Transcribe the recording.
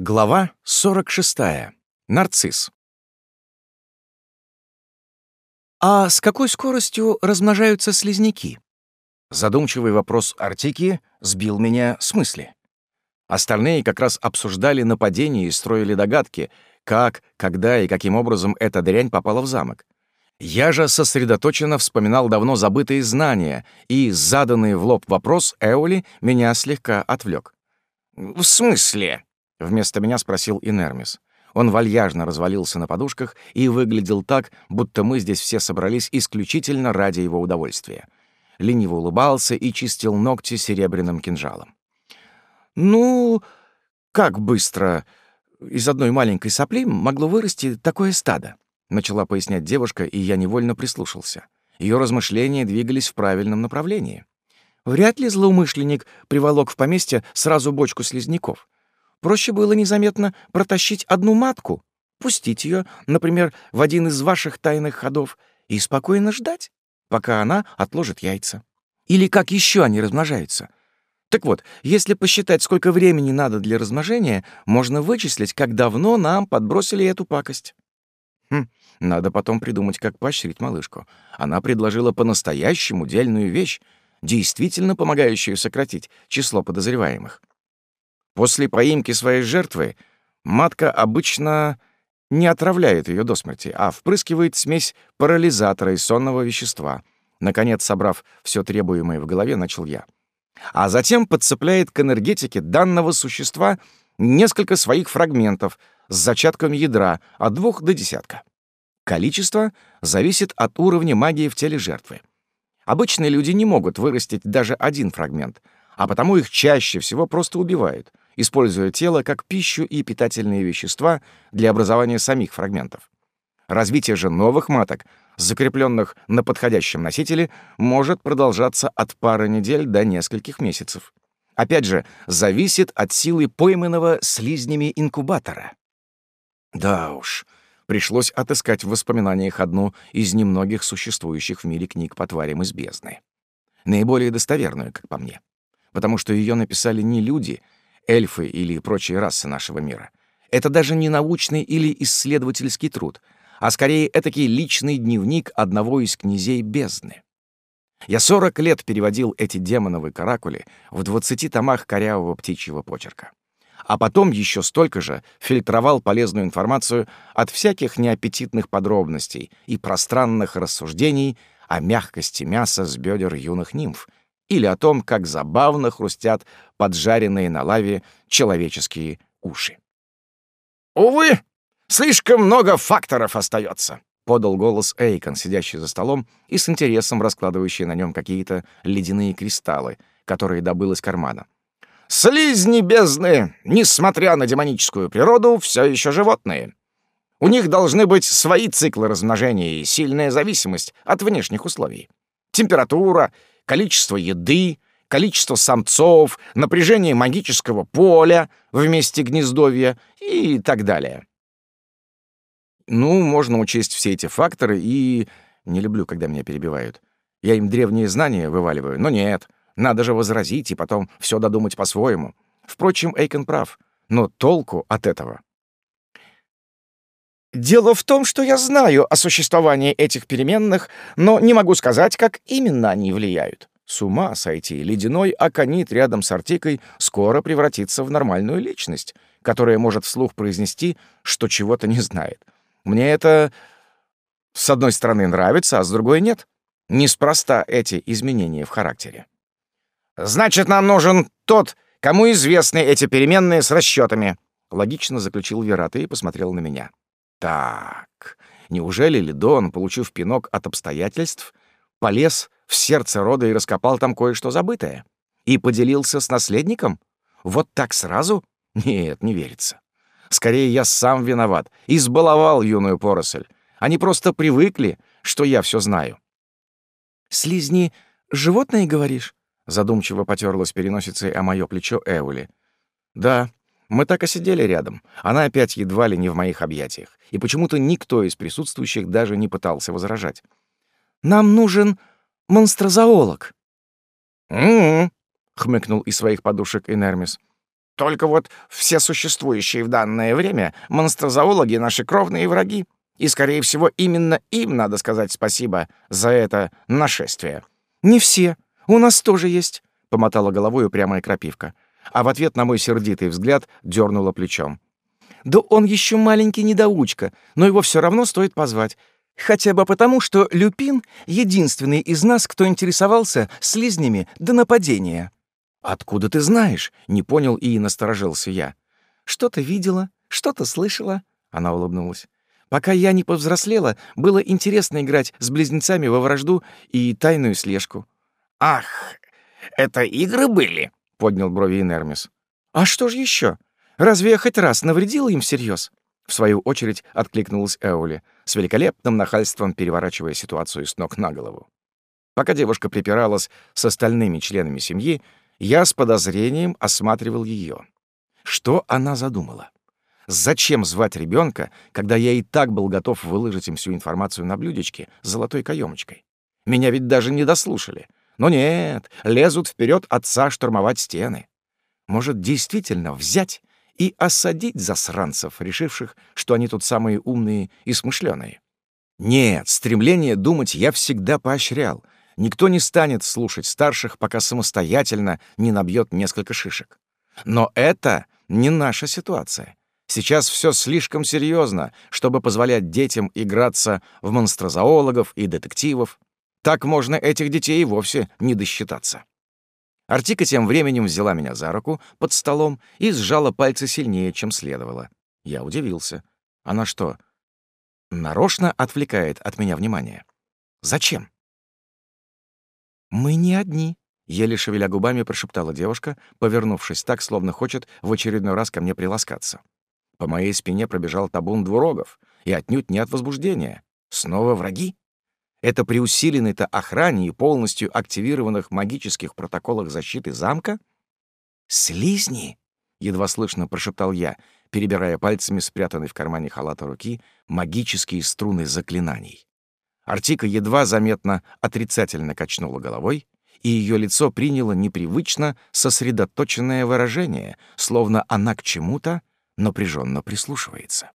Глава 46. Нарцисс. «А с какой скоростью размножаются слизняки?» Задумчивый вопрос Артики сбил меня с мысли. Остальные как раз обсуждали нападение и строили догадки, как, когда и каким образом эта дрянь попала в замок. Я же сосредоточенно вспоминал давно забытые знания, и заданный в лоб вопрос Эоли меня слегка отвлек. «В смысле?» — вместо меня спросил Инермис. Он вальяжно развалился на подушках и выглядел так, будто мы здесь все собрались исключительно ради его удовольствия. Лениво улыбался и чистил ногти серебряным кинжалом. «Ну, как быстро из одной маленькой сопли могло вырасти такое стадо?» — начала пояснять девушка, и я невольно прислушался. Ее размышления двигались в правильном направлении. Вряд ли злоумышленник приволок в поместье сразу бочку слизняков. Проще было незаметно протащить одну матку, пустить ее, например, в один из ваших тайных ходов и спокойно ждать, пока она отложит яйца. Или как еще они размножаются. Так вот, если посчитать, сколько времени надо для размножения, можно вычислить, как давно нам подбросили эту пакость. Хм, надо потом придумать, как поощрить малышку. Она предложила по-настоящему дельную вещь, действительно помогающую сократить число подозреваемых. После поимки своей жертвы матка обычно не отравляет ее до смерти, а впрыскивает смесь парализатора и сонного вещества. Наконец, собрав все требуемое в голове, начал я. А затем подцепляет к энергетике данного существа несколько своих фрагментов с зачатком ядра от двух до десятка. Количество зависит от уровня магии в теле жертвы. Обычные люди не могут вырастить даже один фрагмент, а потому их чаще всего просто убивают — используя тело как пищу и питательные вещества для образования самих фрагментов. Развитие же новых маток, закрепленных на подходящем носителе, может продолжаться от пары недель до нескольких месяцев. Опять же, зависит от силы пойманного слизнями инкубатора. Да уж, пришлось отыскать в воспоминаниях одну из немногих существующих в мире книг по тварям из бездны. Наиболее достоверную, как по мне. Потому что ее написали не люди — эльфы или прочие расы нашего мира. Это даже не научный или исследовательский труд, а скорее этакий личный дневник одного из князей бездны. Я сорок лет переводил эти демоновые каракули в двадцати томах корявого птичьего почерка. А потом еще столько же фильтровал полезную информацию от всяких неаппетитных подробностей и пространных рассуждений о мягкости мяса с бедер юных нимф или о том, как забавно хрустят поджаренные на лаве человеческие уши. «Увы, слишком много факторов остается», — подал голос Эйкон, сидящий за столом и с интересом раскладывающий на нем какие-то ледяные кристаллы, которые добыл из кармана. «Слизни бездны, несмотря на демоническую природу, все еще животные. У них должны быть свои циклы размножения и сильная зависимость от внешних условий. Температура, количество еды, количество самцов, напряжение магического поля в месте гнездовья и так далее. Ну, можно учесть все эти факторы и... Не люблю, когда меня перебивают. Я им древние знания вываливаю, но нет. Надо же возразить и потом все додумать по-своему. Впрочем, Эйкон прав, но толку от этого. Дело в том, что я знаю о существовании этих переменных, но не могу сказать, как именно они влияют. С ума сойти, ледяной аконит рядом с Артикой скоро превратится в нормальную личность, которая может вслух произнести, что чего-то не знает. Мне это, с одной стороны, нравится, а с другой — нет. Неспроста эти изменения в характере. «Значит, нам нужен тот, кому известны эти переменные с расчетами», — логично заключил Верат и посмотрел на меня. «Так, неужели Лидон, получив пинок от обстоятельств, полез в сердце рода и раскопал там кое-что забытое. И поделился с наследником? Вот так сразу? Нет, не верится. Скорее, я сам виноват. Избаловал юную поросль. Они просто привыкли, что я все знаю. «Слизни — животные, говоришь?» Задумчиво потерлась переносицей о моё плечо Эули. «Да, мы так и сидели рядом. Она опять едва ли не в моих объятиях. И почему-то никто из присутствующих даже не пытался возражать. «Нам нужен монстрозоолог». «М-м-м», хмыкнул из своих подушек Энермис. Только вот все существующие в данное время монстрозоологи — наши кровные враги. И, скорее всего, именно им надо сказать спасибо за это нашествие». «Не все. У нас тоже есть», — помотала головой упрямая крапивка. А в ответ на мой сердитый взгляд дернула плечом. «Да он еще маленький недоучка, но его все равно стоит позвать. Хотя бы потому, что Люпин — единственный из нас, кто интересовался слизнями до нападения». «Откуда ты знаешь?» — не понял и насторожился я. «Что-то видела, что-то слышала», — она улыбнулась. «Пока я не повзрослела, было интересно играть с близнецами во вражду и тайную слежку». «Ах, это игры были?» — поднял брови Инермис. «А что же еще? Разве я хоть раз навредила им всерьез? В свою очередь откликнулась Эоли, с великолепным нахальством переворачивая ситуацию с ног на голову. Пока девушка припиралась с остальными членами семьи, я с подозрением осматривал ее. Что она задумала? Зачем звать ребенка, когда я и так был готов выложить им всю информацию на блюдечке с золотой каемочкой? Меня ведь даже не дослушали. Но нет, лезут вперед отца штурмовать стены. Может, действительно взять и осадить засранцев, решивших, что они тут самые умные и смышленые? Нет, стремление думать я всегда поощрял — Никто не станет слушать старших, пока самостоятельно не набьет несколько шишек. Но это не наша ситуация. Сейчас все слишком серьезно, чтобы позволять детям играться в монстрозоологов и детективов. Так можно этих детей и вовсе не досчитаться. Артика тем временем взяла меня за руку под столом и сжала пальцы сильнее, чем следовало. Я удивился. Она что, нарочно отвлекает от меня внимание? Зачем? «Мы не одни», — еле шевеля губами прошептала девушка, повернувшись так, словно хочет в очередной раз ко мне приласкаться. По моей спине пробежал табун двурогов, и отнюдь не от возбуждения. Снова враги? Это при усиленной-то охране и полностью активированных магических протоколах защиты замка? «Слизни!» — едва слышно прошептал я, перебирая пальцами спрятанной в кармане халата руки магические струны заклинаний. Артика едва заметно отрицательно качнула головой, и ее лицо приняло непривычно сосредоточенное выражение, словно она к чему-то напряженно прислушивается.